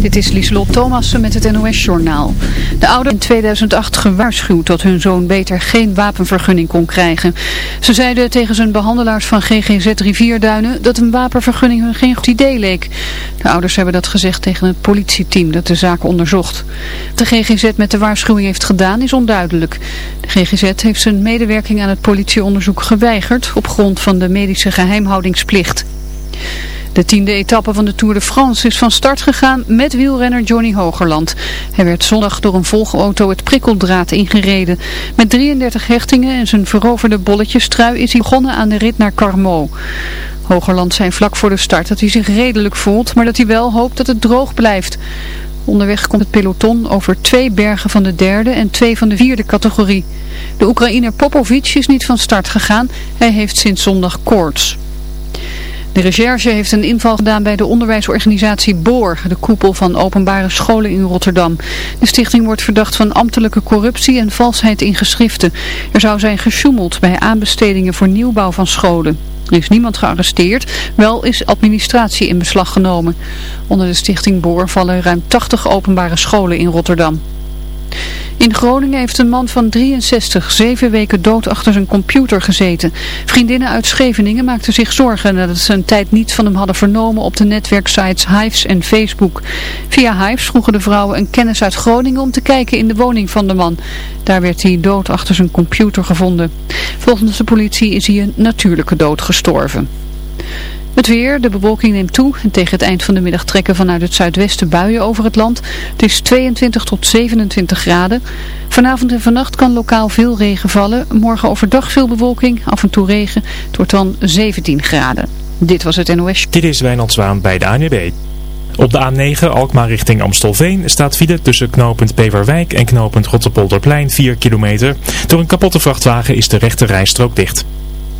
Dit is Lieselot Thomassen met het NOS-journaal. De ouder in 2008 gewaarschuwd dat hun zoon beter geen wapenvergunning kon krijgen. Ze zeiden tegen zijn behandelaars van GGZ Rivierduinen dat een wapenvergunning hun geen goed idee leek. De ouders hebben dat gezegd tegen het politieteam dat de zaak onderzocht. Wat de GGZ met de waarschuwing heeft gedaan is onduidelijk. De GGZ heeft zijn medewerking aan het politieonderzoek geweigerd op grond van de medische geheimhoudingsplicht. De tiende etappe van de Tour de France is van start gegaan met wielrenner Johnny Hogerland. Hij werd zondag door een volgauto het prikkeldraad ingereden. Met 33 hechtingen en zijn veroverde bolletjestrui is hij begonnen aan de rit naar Carmo. Hogerland zei vlak voor de start dat hij zich redelijk voelt, maar dat hij wel hoopt dat het droog blijft. Onderweg komt het peloton over twee bergen van de derde en twee van de vierde categorie. De Oekraïner Popovic is niet van start gegaan. Hij heeft sinds zondag koorts. De recherche heeft een inval gedaan bij de onderwijsorganisatie BOOR, de koepel van openbare scholen in Rotterdam. De stichting wordt verdacht van ambtelijke corruptie en valsheid in geschriften. Er zou zijn gesjoemeld bij aanbestedingen voor nieuwbouw van scholen. Er is niemand gearresteerd, wel is administratie in beslag genomen. Onder de stichting BOOR vallen ruim 80 openbare scholen in Rotterdam. In Groningen heeft een man van 63 zeven weken dood achter zijn computer gezeten. Vriendinnen uit Scheveningen maakten zich zorgen nadat ze een tijd niets van hem hadden vernomen op de netwerksites Hives en Facebook. Via Hives vroegen de vrouwen een kennis uit Groningen om te kijken in de woning van de man. Daar werd hij dood achter zijn computer gevonden. Volgens de politie is hij een natuurlijke dood gestorven. Het weer, de bewolking neemt toe en tegen het eind van de middag trekken vanuit het zuidwesten buien over het land. Het is 22 tot 27 graden. Vanavond en vannacht kan lokaal veel regen vallen. Morgen overdag veel bewolking, af en toe regen. Het wordt dan 17 graden. Dit was het NOS. Dit is Wijnand Zwaan bij de ANWB. Op de A9 Alkmaar richting Amstelveen staat file tussen knooppunt Beverwijk en knooppunt Rotterpolderplein 4 kilometer. Door een kapotte vrachtwagen is de rechte rijstrook dicht.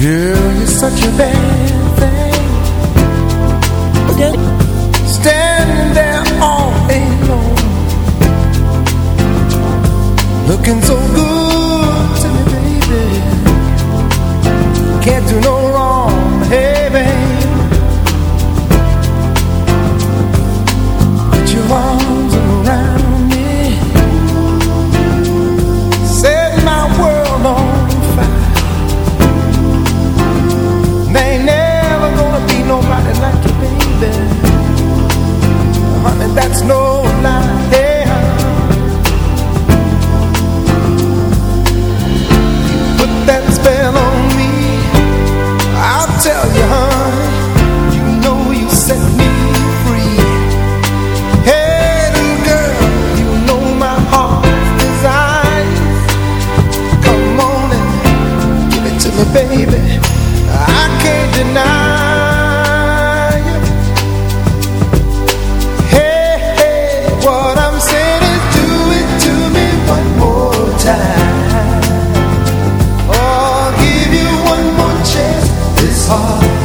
Girl, you're such a bad thing. Standing there all alone Looking so good far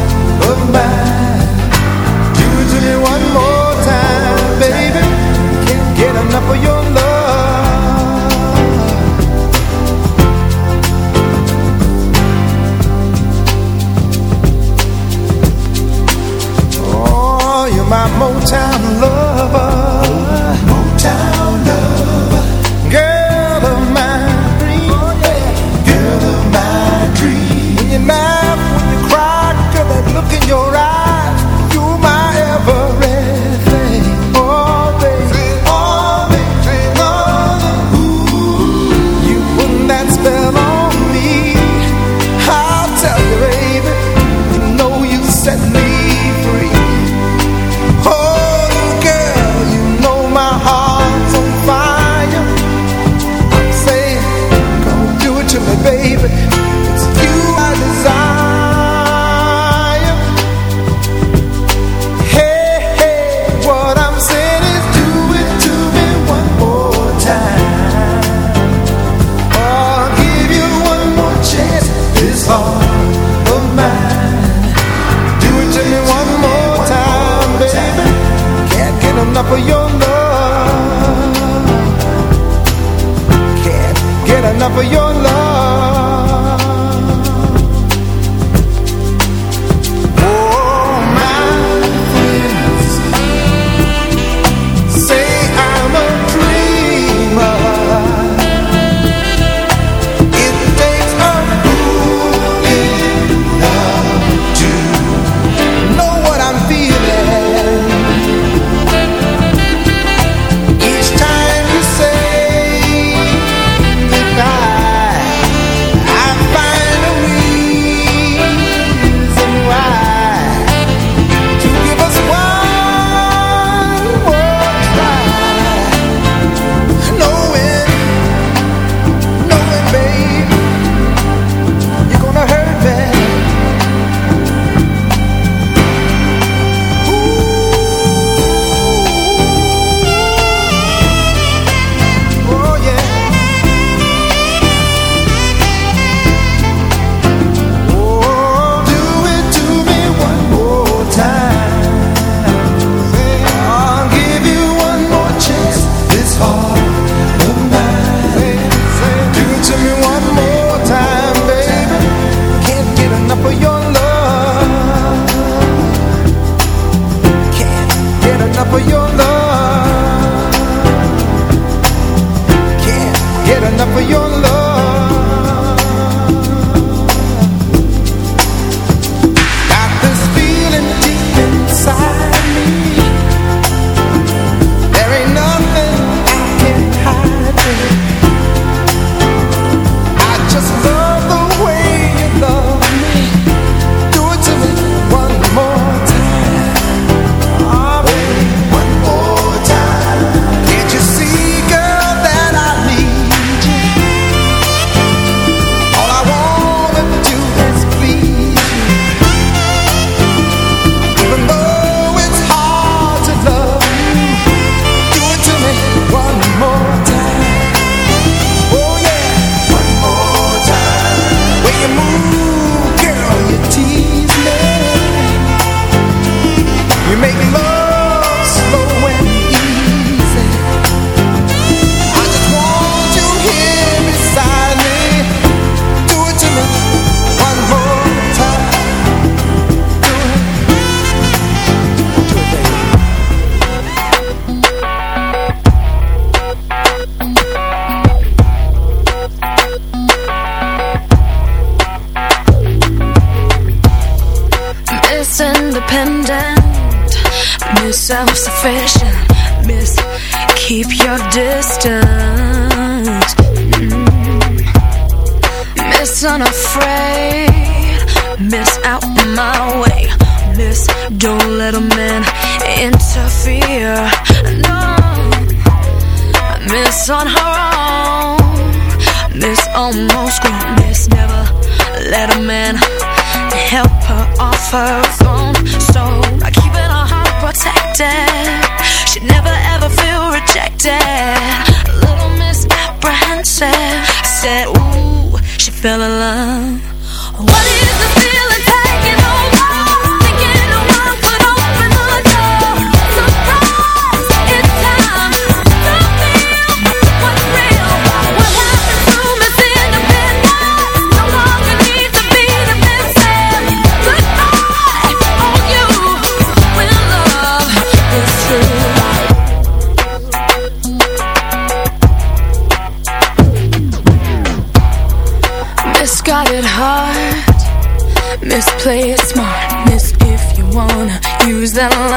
help her off her own. So I keep her heart protected. She never ever feel rejected. A little misapprehensive. I said, Ooh, she fell in love.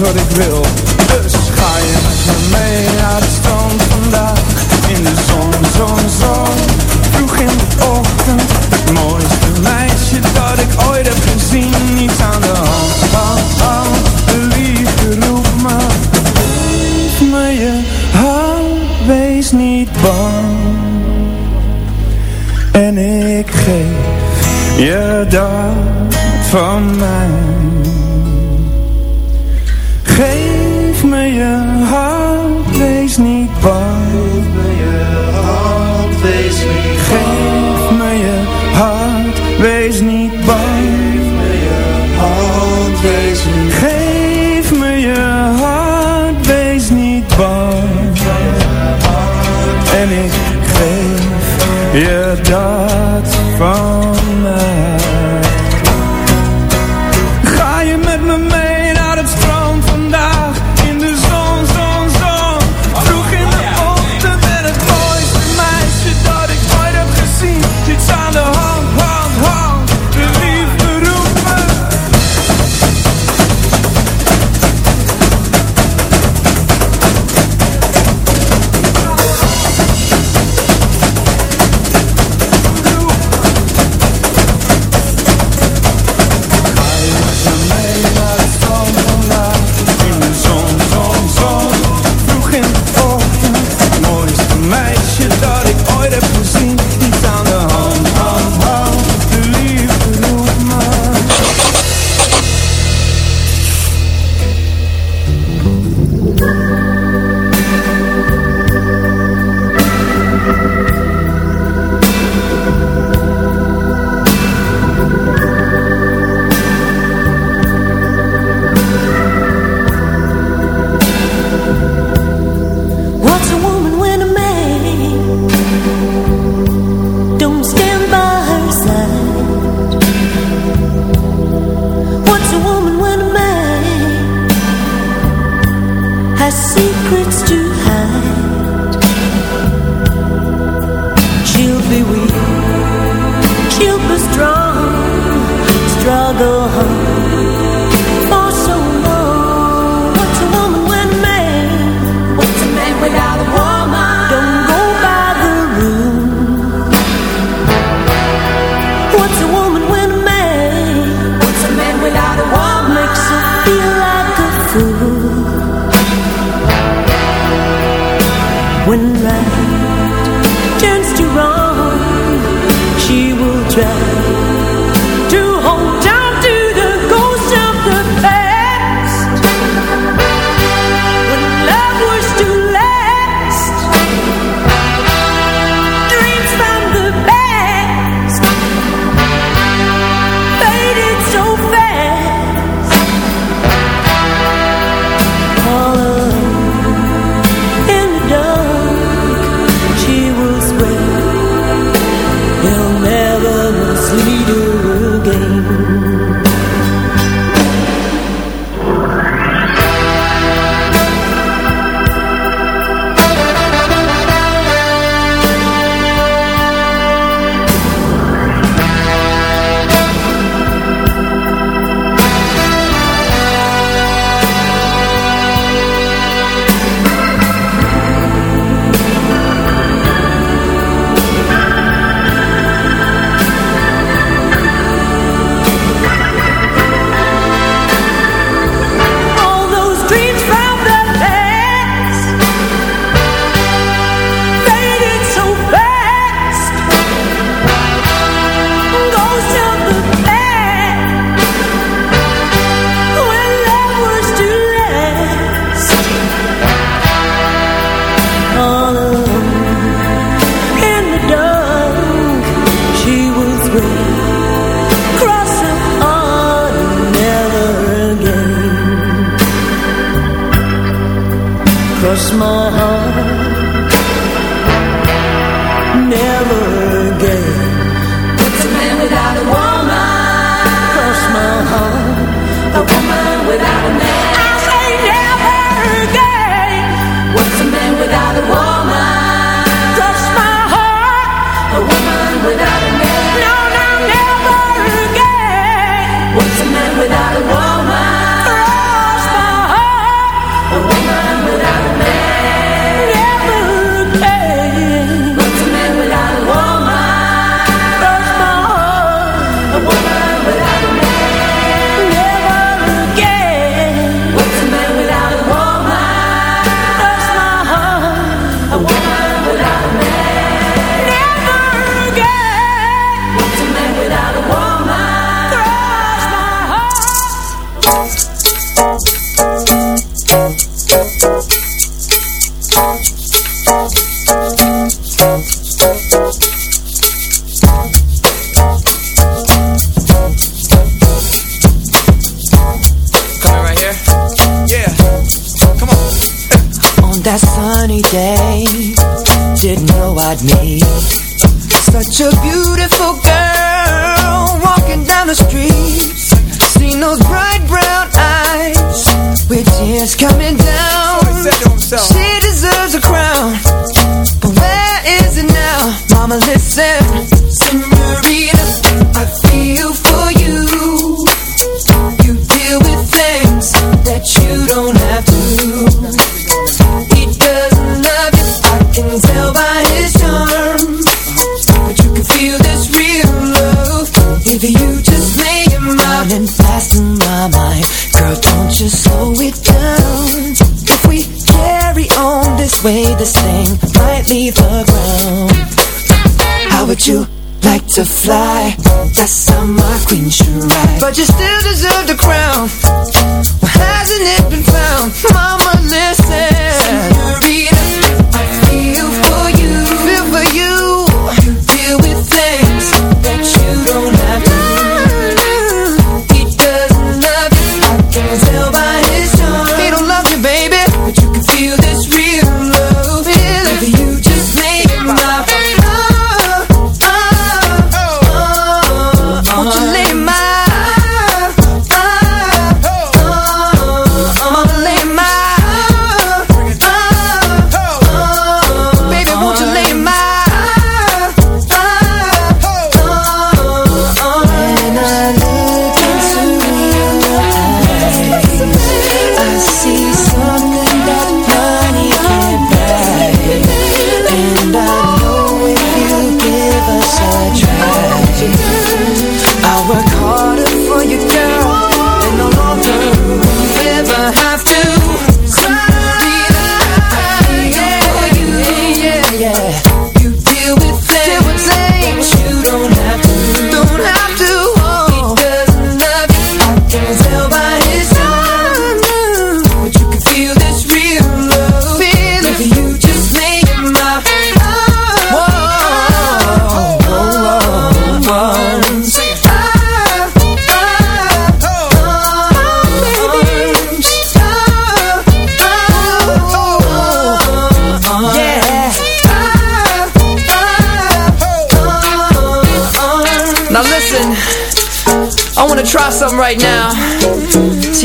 was on the grill.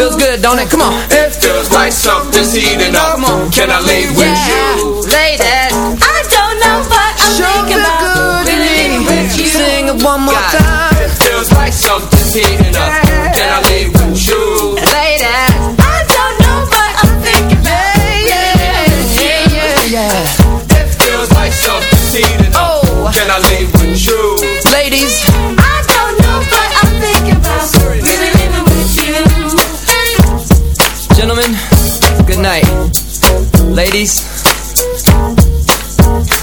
Feels good, don't it? Come on. It feels like something's heating up. Come on. Can I leave with you? Ladies. I don't know what I'm thinking about. Really living with you. Sing it one more time. It feels like something's heating